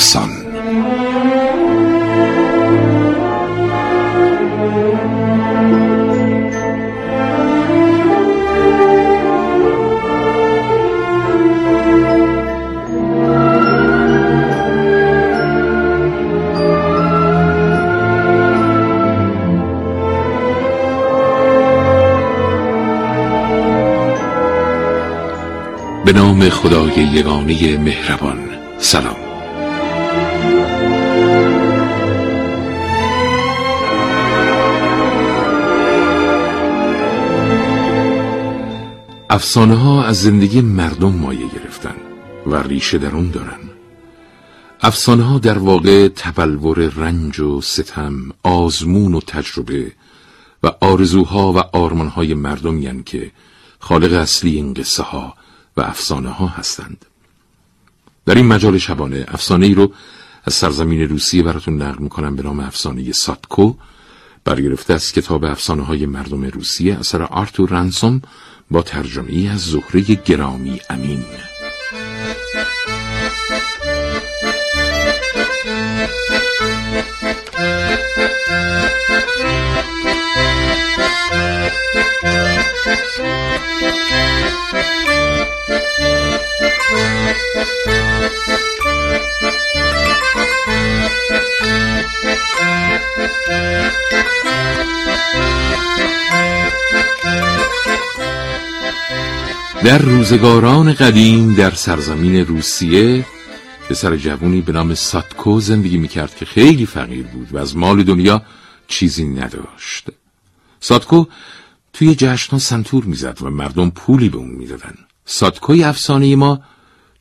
افسان به نام خدای یگانه مهربان. سلام. افسانه ها از زندگی مردم مایه گرفتن و ریشه در اون دارن. افسانه ها در واقع تبلور رنج و ستم آزمون و تجربه و آرزوها و آرمانهای مردم یعنی که خالق اصلی این قصه ها و افسانه ها هستند. در این مجال شبانه افسانه ای رو از سرزمین روسیه براتون نقل می‌کنم به نام افسانه ساتکو. برگرفته از کتاب افسانه های مردم روسیه اثر آرتور رنسوم با ترجمه ای از زهره گرامی امین. در روزگاران قدیم در سرزمین روسیه پسر جوونی به نام ساتکو زندگی می‌کرد که خیلی فقیر بود و از مال دنیا چیزی نداشت. ساتکو توی جشنها سنتور می‌زد و مردم پولی به اون می‌دادن. ساتکوی افسانه ما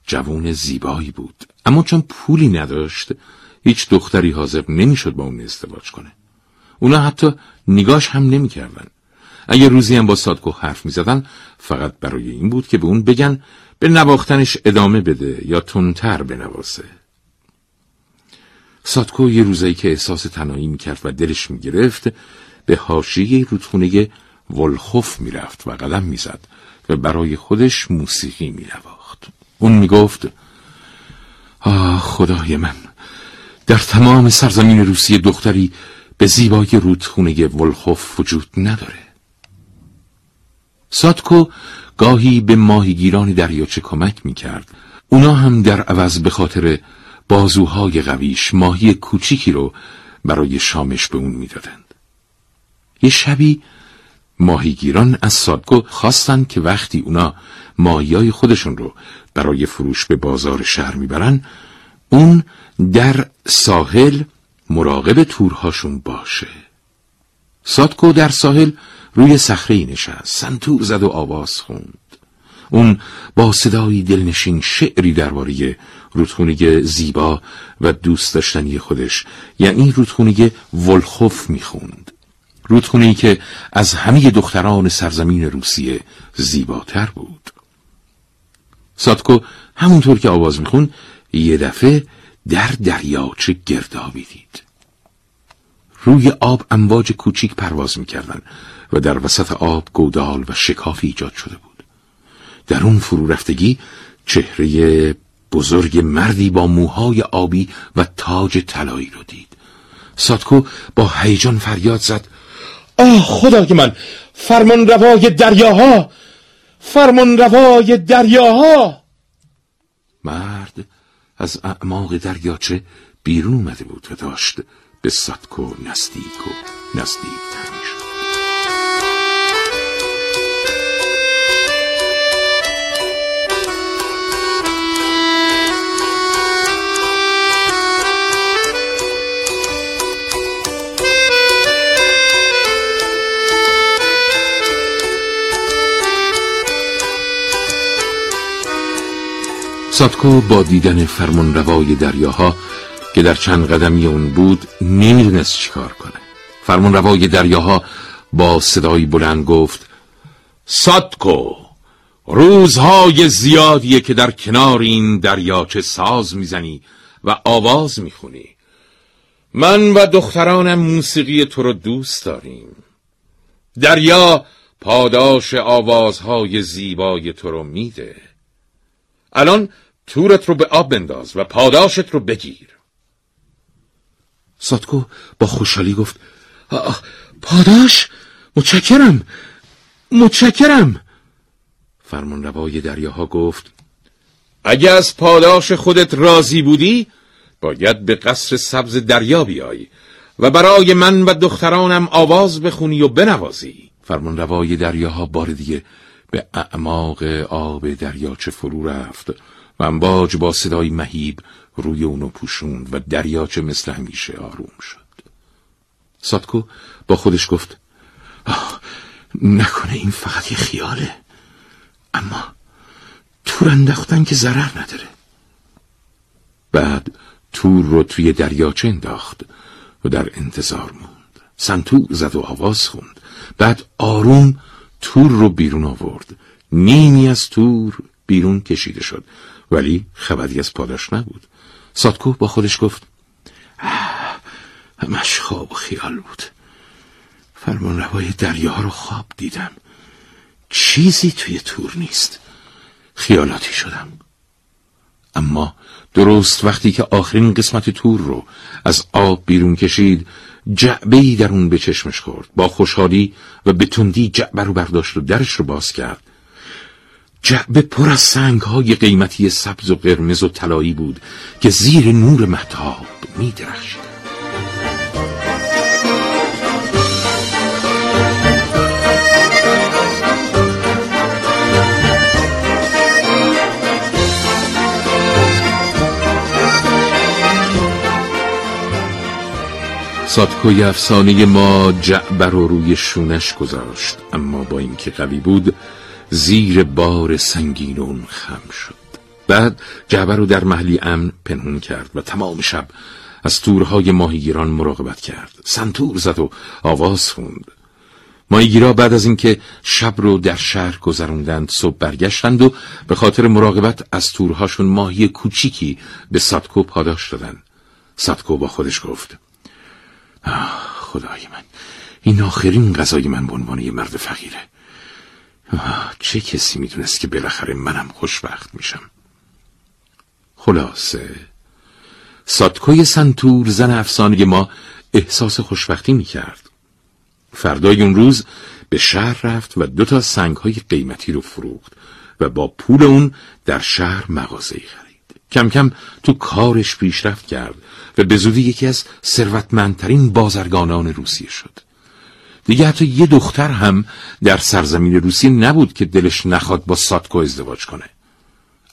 جوون زیبایی بود اما چون پولی نداشت هیچ دختری حاضر نمی‌شد با اون ازدواج کنه. اونا حتی نگاش هم نمی‌کردن. اگه روزی هم با سادکو حرف می زدن فقط برای این بود که به اون بگن به نواختنش ادامه بده یا تونتر بنواسه سادکو یه روزایی که احساس تنهایی می‌کرد و دلش می‌گرفت به حاشیه رودخونه ولخوف می‌رفت و قدم می‌زد و برای خودش موسیقی مینواخت. اون می‌گفت آه خدای من در تمام سرزمین روسیه دختری به زیبایی رودخونه ولخوف وجود نداره. ساتکو گاهی به ماهیگیران دریاچه کمک می کرد. اونا هم در عوض به خاطر بازوهای قویش ماهی کوچیکی رو برای شامش به اون می‌دادند. یه شبی ماهیگیران از سادکو خواستند که وقتی اونا ماهیای خودشون رو برای فروش به بازار شهر می‌برن اون در ساحل مراقب تورهاشون باشه سادکو در ساحل روی صخره نشست سنتور زد و آواز خوند. اون با صدایی دلنشین شعری درباره رودخونه زیبا و دوست داشتنی خودش یعنی رودخونه ولخوف می‌خوند. رودخونه که از همه دختران سرزمین روسیه زیباتر بود. ساتکو همونطور که آواز می‌خوند یه دفعه در دریاچه گردابی دید روی آب امواج کوچیک پرواز می‌کردن و در وسط آب گودال و شکافی ایجاد شده بود. در اون فرو رفتگی چهره بزرگ مردی با موهای آبی و تاج طلایی رو دید. ساتکو با هیجان فریاد زد آه خدای من فرمان روای دریاها! فرمان روای دریاها! مرد از اعماق دریاچه بیرون اومده بود و داشت به ساتکو نزدیک و نزدیکتر می‌شد. با دیدن فرمان روای دریاها که در چند قدمی اون بود نمی‌دونست چیکار کنه؟ فرمان روای دریاها با صدایی بلند گفت ساتکو روزهای زیادیه که در کنار این دریاچه ساز می‌زنی و آواز می‌خونی. من و دخترانم موسیقی تو رو دوست داریم. دریا پاداش آوازهای زیبای تو رو میده. الان تورت رو به آب بنداز و پاداشت رو بگیر. ساتکو با خوشحالی گفت پاداش متشکرم متشکرم. فرمان روای دریاها گفت اگه از پاداش خودت راضی بودی باید به قصر سبز دریا بیایی و برای من و دخترانم آواز بخونی و بنوازی. فرمان روای دریاها بار دیگه به اعماق آب دریاچه فرو رفت. و امواج با صدای مهیب روی اونو پوشوند و دریاچه مثل همیشه آروم شد. ساتکو با خودش گفت آه نکنه این فقط یه خیاله اما تور انداختن که ضرر نداره. بعد تور رو توی دریاچه انداخت و در انتظار موند. سنتور زد و آواز خوند. بعد آروم تور رو بیرون آورد. نیمی از تور بیرون کشیده شد. ولی خبری از پاداش نبود. ساتکو با خودش گفت همش خواب و خیال بود. فرمان روای دریا رو خواب دیدم. چیزی توی تور نیست. خیالاتی شدم. اما درست وقتی که آخرین قسمت تور رو از آب بیرون کشید جعبه در اون به چشمش خورد. با خوشحالی و به تندی جعبه رو برداشت و درش رو باز کرد. جعبه پر از سنگ های قیمتی سبز و قرمز و طلایی بود که زیر نور محتاب می درخشید. ساتکوی افسانه ما جعبر رو روی شونش گذاشت اما با اینکه قوی بود زیر بار سنگین اون خم شد. بعد جعبر رو در محلی امن پنهون کرد و تمام شب از تورهای ماهیگیران مراقبت کرد. سنتور زد و آواز خوند. ماهیگیرا بعد از اینکه شب رو در شهر گذروندند صبح برگشتند و به خاطر مراقبت از تورهاشون ماهی کوچیکی به ساتکو پاداش دادن. ساتکو با خودش گفت خدای من این آخرین غذای من به عنوان یه مرد فقیره. چه کسی می‌دونست که بالاخره منم خوشبخت میشم؟ خلاصه ساتکوی سنتور زن افسانه ما احساس خوشبختی می‌کرد. فردای اون روز به شهر رفت و دو تا سنگ های قیمتی رو فروخت و با پول اون در شهر مغازه خرید. کم کم تو کارش پیشرفت کرد و به زودی یکی از ثروتمندترین بازرگانان روسیه شد. دیگه حتی یه دختر هم در سرزمین روسیه نبود که دلش نخواد با ساتکو ازدواج کنه.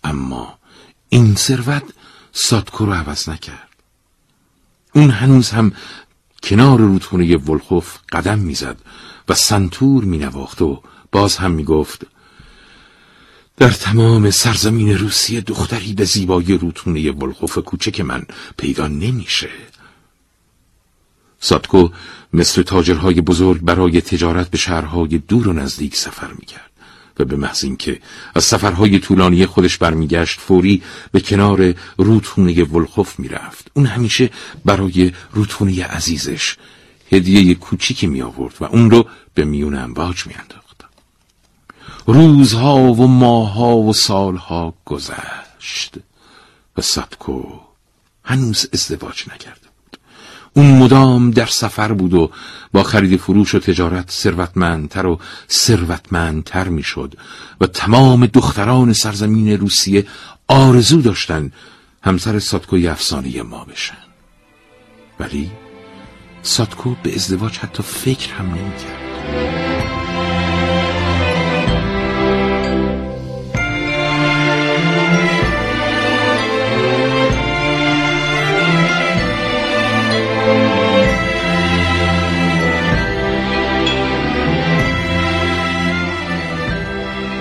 اما این ثروت ساتکو رو عوض نکرد. اون هنوز هم کنار رودخونه ولخوف قدم می‌زد و سنتور مینواخت و باز هم می‌گفت در تمام سرزمین روسیه دختری به زیبایی رودخونه ولخوف کوچک من پیدا نمیشه. ساتکو مثل تاجرهای بزرگ برای تجارت به شهرهای دور و نزدیک سفر می‌کرد و به محض اینکه از سفرهای طولانی خودش برمیگشت فوری به کنار رودخونه ولخوف می‌رفت. اون همیشه برای رودخونه عزیزش هدیه کوچیکی می آورد و اون رو به میون امواج میانداخت. روزها و ماهها و سالها گذشت و ساتکو هنوز ازدواج نکرد اون مدام در سفر بود و با خرید فروش و تجارت ثروتمندتر و ثروتمندتر می‌شد و تمام دختران سرزمین روسیه آرزو داشتن همسر ساتکوی افسانه ما بشن ولی ساتکو به ازدواج حتی فکر هم نمی‌کرد.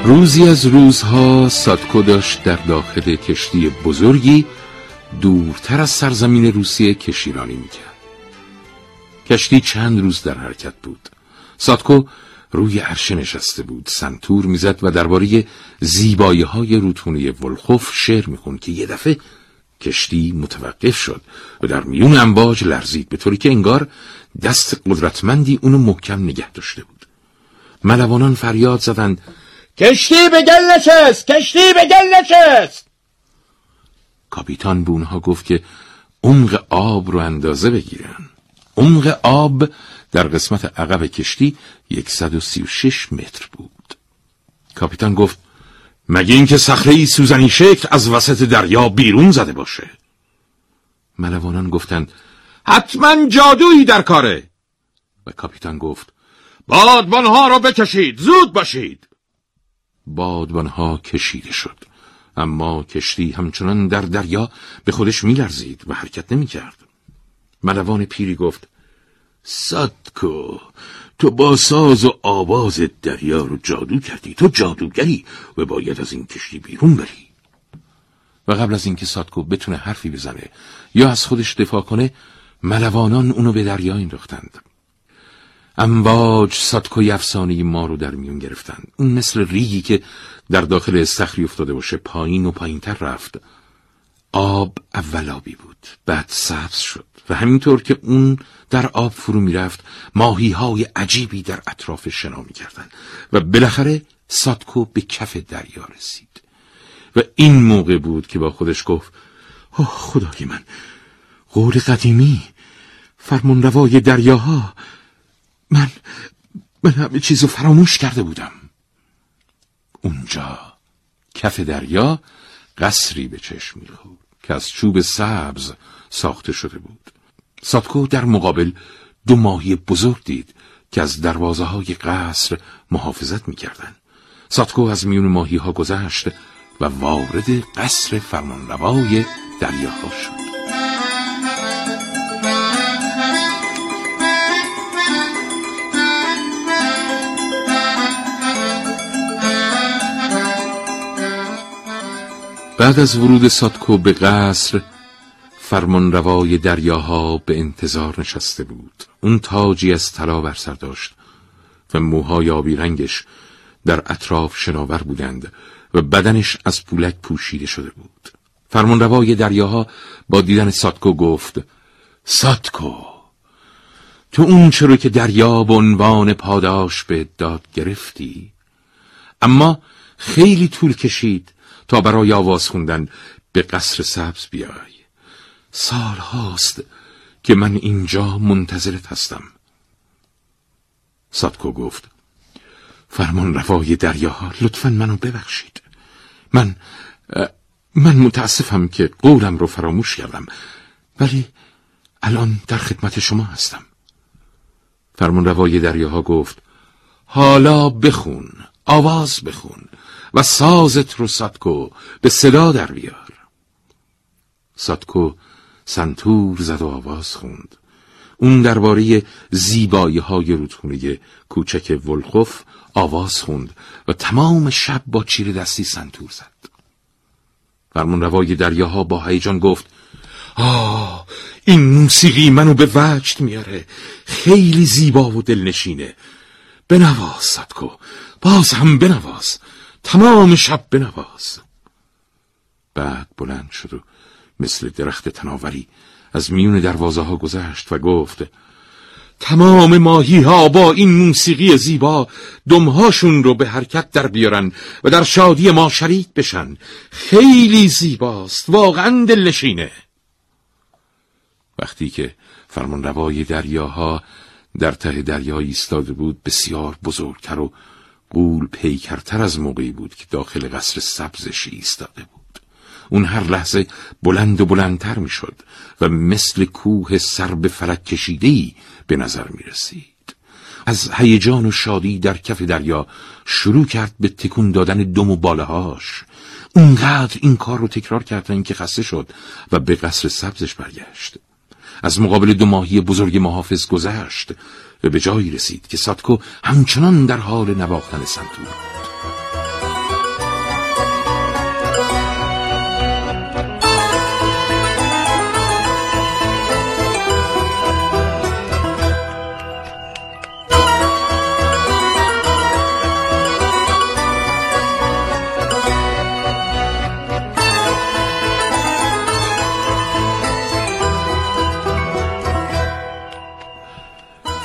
روزی از روزها ساتکو داشت در داخل کشتی بزرگی دورتر از سرزمین روسیه کشیرانی می‌کرد. کشتی چند روز در حرکت بود. ساتکو روی عرشه نشسته بود سنتور می‌زد و درباره زیبایی های روتونه ولخوف شعر می‌خوند که یه دفعه کشتی متوقف شد و در میون امواج لرزید به طوری که انگار دست قدرتمندی اونو محکم نگه داشته بود. ملوانان فریاد زدند کشتی به گل نشست کشتی به گل نشست. کاپیتان به اونها گفت که عمق آب رو اندازه بگیرن. عمق آب در قسمت عقب کشتی 136 متر بود. کاپیتان گفت مگه اینکه صخره سوزنی شکل از وسط دریا بیرون زده باشه؟ ملوانان گفتند حتما جادویی در کاره. و کاپیتان گفت بادبانها را بکشید زود باشید. بادبانها کشیده شد. اما کشتی همچنان در دریا به خودش میلرزید و حرکت نمی‌کرد. ملوان پیری گفت سادکو تو با ساز و آواز دریا رو جادو کردی. تو جادوگری و باید از این کشتی بیرون بری. و قبل از اینکه سادکو بتونه حرفی بزنه یا از خودش دفاع کنه ملوانان اونو به دریا انداختند. امواج سادکوی افسانه ما رو در میون گرفتند. اون مثل ریگی که در داخل استخری افتاده باشه پایین و پایینتر رفت. آب اول آبی بود. بعد سبز شد. و همینطور که اون در آب فرو می‌رفت ماهی های عجیبی در اطراف شنا می‌کردند. و بالاخره سادکو به کف دریا رسید. و این موقع بود که با خودش گفت اوه خدای من قول قدیمی فرمان روای دریاها من من همه چیزو فراموش کرده بودم. اونجا کف دریا قصری به چشم می‌خورد که از چوب سبز ساخته شده بود. ساتکو در مقابل دو ماهی بزرگ دید که از دروازه های قصر محافظت می‌کردند. ساتکو از میون ماهی ها گذشت و وارد قصر فرمانروای دریاها شد. بعد از ورود ساتکو به قصر فرمانروای دریاها به انتظار نشسته بود. اون تاجی از طلا بر سر داشت و موهای آبی رنگش در اطراف شناور بودند و بدنش از پولک پوشیده شده بود. فرمانروای دریاها با دیدن ساتکو گفت ساتکو تو اون چرا که دریا به عنوان پاداش به داد گرفتی؟ اما خیلی طول کشید تا برای آواز خوندن به قصر سبز بیای. سال هاست که من اینجا منتظرت هستم. سادکو گفت فرمان روای دریاها لطفا منو ببخشید. من من متاسفم که قولم رو فراموش کردم ولی الان در خدمت شما هستم. فرمان روای دریاها گفت حالا بخون. آواز بخون و سازت رو سادکو به صدا در بیار. سادکو سنتور زد و آواز خوند. اون درباره زیبایی های رودخونه کوچک ولخوف آواز خوند و تمام شب با چیر دستی سنتور زد. فرمون روای دریاها با هیجان گفت آه این موسیقی منو به وجد میاره. خیلی زیبا و دلنشینه. بنواز سادکو باز هم بنواز تمام شب بنواز. بعد بلند شد و مثل درخت تناوری از میون دروازه ها گذشت و گفت تمام ماهی ها با این موسیقی زیبا دمهاشون رو به حرکت در بیارن و در شادی ما شریک بشن. خیلی زیباست واقعا دلنشینه. وقتی که فرمان روای دریاها در ته دریا ایستاده بود بسیار بزرگتر و قول پیکرتر از موقعی بود که داخل قصر سبزش ایستاده بود. اون هر لحظه بلند و بلندتر می‌شد و مثل کوه سر به فلک کشیدهی به نظر می رسید. از هیجان و شادی در کف دریا شروع کرد به تکون دادن دم و بالهاش اونقدر این کار رو تکرار کرد تا اینکه خسته شد و به قصر سبزش برگشت. از مقابل دو ماهی بزرگ محافظ گذشت. و به جایی رسید که ساتکو همچنان در حال نواختن سنتور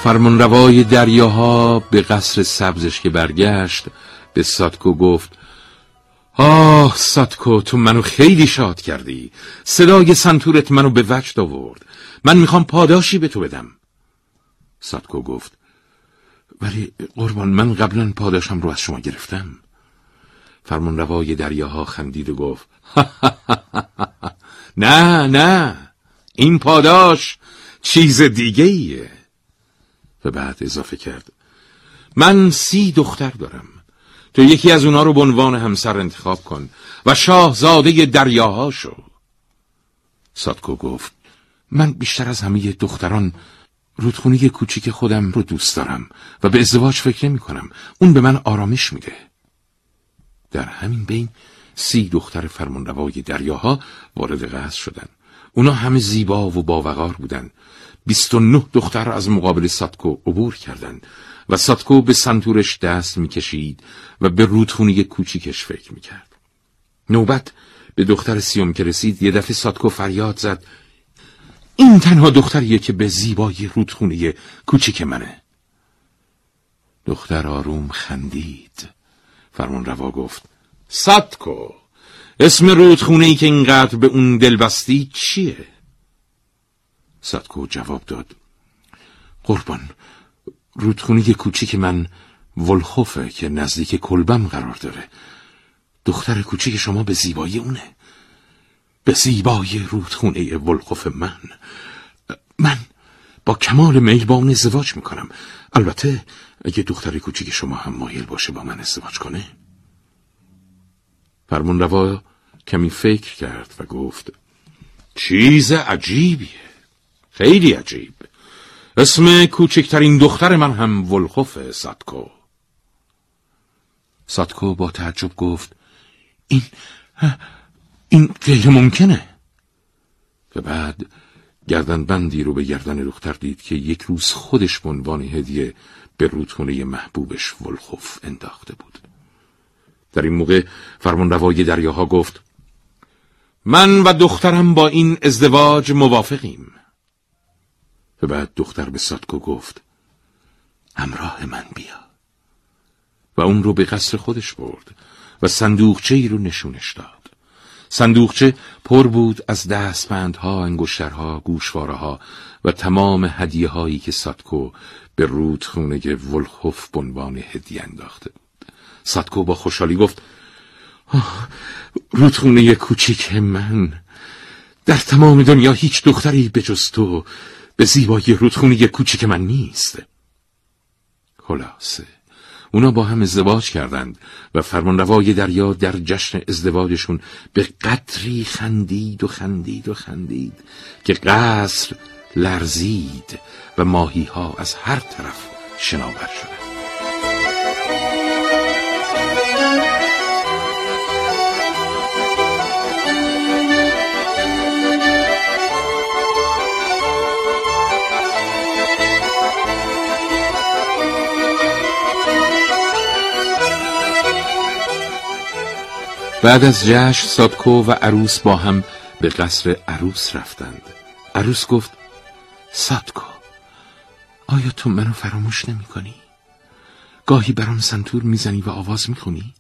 فرمانروای دریاها به قصر سبزش که برگشت به ساتکو گفت آه ساتکو تو منو خیلی شاد کردی. صدای سنتورت منو به وجد آورد. من می‌خوام پاداشی به تو بدم. ساتکو گفت ولی قربان من قبلا پاداشم رو از شما گرفتم. فرمان روای دریاها خندید و گفت نه نه این پاداش چیز دیگه ایه و بعد اضافه کرد. من سی دختر دارم. تو یکی از اونا رو به عنوان همسر انتخاب کن و شاهزاده دریاها شو. سادکو گفت من بیشتر از همه دختران رودخونه کوچیک خودم رو دوست دارم و به ازدواج فکر نمی کنم. اون به من آرامش میده. در همین بین سی دختر فرمانروای دریاها وارد قصر شدند اونا همه زیبا و باوقار بودند 29 دختر از مقابل ساتکو عبور کردند و ساتکو به سنتورش دست می‌کشید و به رودخونه کوچیکش فکر می‌کرد. نوبت به دختر سیوم که رسید یه دفعه ساتکو فریاد زد این تنها دختریه که به زیبایی رودخونه کوچیک منه. دختر آروم خندید. فرمان روا گفت ساتکو اسم رودخونه ای که اینقدر به اون دل بستی چیه؟ ساتکو جواب داد. قربان رودخونه کوچیک من ولخوفه که نزدیک کلبم قرار داره. دختر کوچیک شما به زیبایی اونه. به زیبای رودخونه ولخوف من. من با کمال میل با اون ازدواج می‌کنم. البته اگه دختر کوچیک شما هم مایل باشه با من ازدواج کنه. فرمون روا کمی فکر کرد و گفت چیز عجیبیه. خیلی عجیب. اسم کوچکترین دختر من هم ولخوف ساتکو. ساتکو با تعجب گفت این این غیر ممکنه. و بعد گردن بندی رو به گردن دختر دید که یک روز خودش به عنوان هدیه به رودخونه محبوبش ولخوف انداخته بود. در این موقع فرمان روای دریاها گفت من و دخترم با این ازدواج موافقیم. و بعد دختر به ساتکو گفت همراه من بیا و اون رو به قصر خودش برد و صندوقچه ای رو نشونش داد صندوقچه پر بود از دستبندها، انگشترها، گوشوارها و تمام هدیه هایی که ساتکو به رودخونه ولخوف بنوان هدیه انداخته بود. ساتکو با خوشحالی گفت رودخونه کوچیک من در تمام دنیا هیچ دختری به جز تو به زیبایی رودخونه کوچیک من نیست. خلاصه اونا با هم ازدواج کردند و فرمانروای دریا در جشن ازدواجشون به قدری خندید و خندید و خندید که قصر لرزید و ماهی ها از هر طرف شناور شدند بعد از جشن سادکو و عروس با هم به قصر عروس رفتند عروس گفت سادکو آیا تو منو فراموش نمی کنی؟ گاهی برام سنتور می‌زنی و آواز می‌خونی؟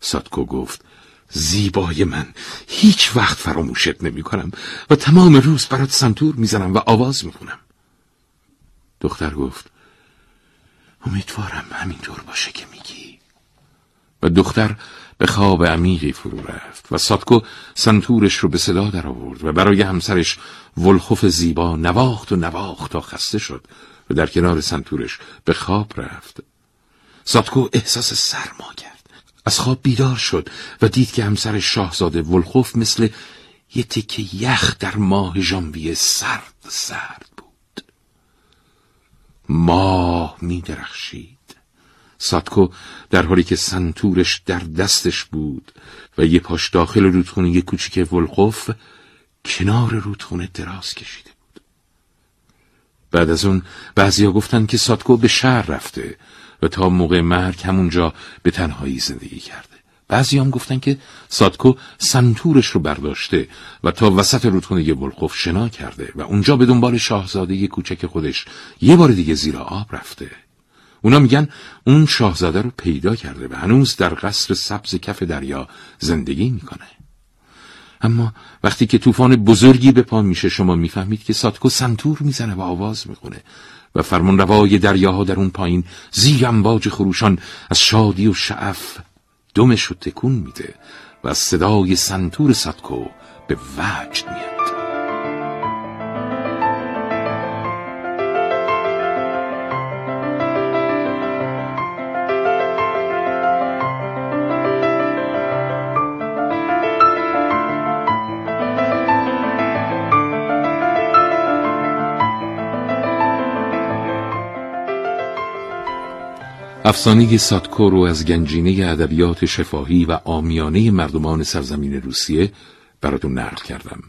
سادکو گفت زیبای من هیچ وقت فراموشت نمی کنم و تمام روز برات سنتور می‌زنم و آواز می‌خونم دختر گفت امیدوارم همینطور باشه که میگی و دختر به خواب عمیقی فرو رفت و ساتکو سنتورش رو به صدا در آورد و برای همسرش ولخوف زیبا نواخت و نواخت تا خسته شد و در کنار سنتورش به خواب رفت. ساتکو احساس سرما کرد. از خواب بیدار شد و دید که همسر شاهزاده ولخوف مثل یه تکه یخ در ماه ژانویه سرد سرد بود. ماه می درخشید ساتکو در حالی که سنتورش در دستش بود و یه پاش داخل رودخونه کوچیک ولخوف کنار رودخونه دراز کشیده بود. بعد از اون بعضیا گفتن که ساتکو به شهر رفته و تا موقع مرگ همونجا به تنهایی زندگی کرده. بعضی هم گفتن که ساتکو سنتورش رو برداشته و تا وسط رودخونه ولخوف شنا کرده و اونجا به دنبال شاهزاده کوچک خودش یه بار دیگه زیر آب رفته. اونا میگن اون شاهزاده رو پیدا کرده و هنوز در قصر سبز کف دریا زندگی می‌کنه. اما وقتی که طوفان بزرگی به پا میشه شما می‌فهمید که ساتکو سنتور می‌زنه و آواز می‌خونه و فرمان روای دریاها در اون پایین زیر امواج خروشان از شادی و شعف دمش رو تکون میده و صدای سنتور ساتکو به وجد میاد. افسانه ساتکو رو از گنجینه ادبیات شفاهی و آمیانه مردمان سرزمین روسیه براتون نقل کردم.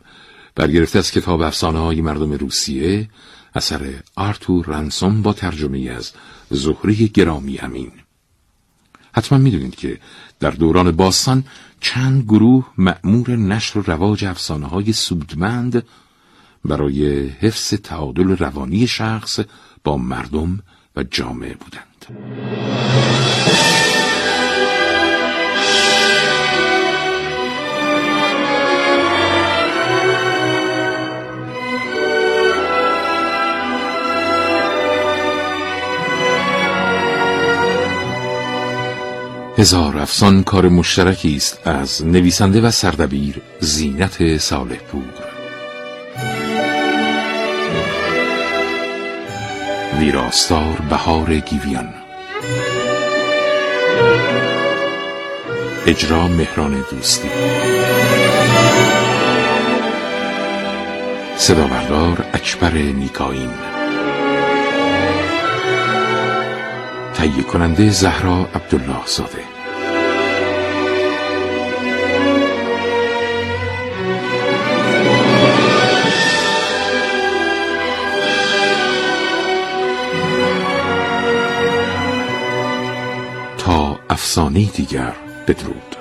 برگرفته از کتاب افسانه های مردم روسیه اثر آرتور رنسوم با ترجمه از زهره گرامی امین. حتما می‌دونید که در دوران باستان چند گروه مأمور نشر و رواج افسانه های سودمند برای حفظ تعادل روانی شخص با مردم و جامعه بودند. هزار افسان کار مشترکی است از نویسنده و سردبیر زینت صالح پور ویراستار بهار گیویان. اجرا مهران دوستی. صدا بردار اکبر نیکاین تهیه کننده زهرا عبدالله زاده افسانه دیگر بدرود.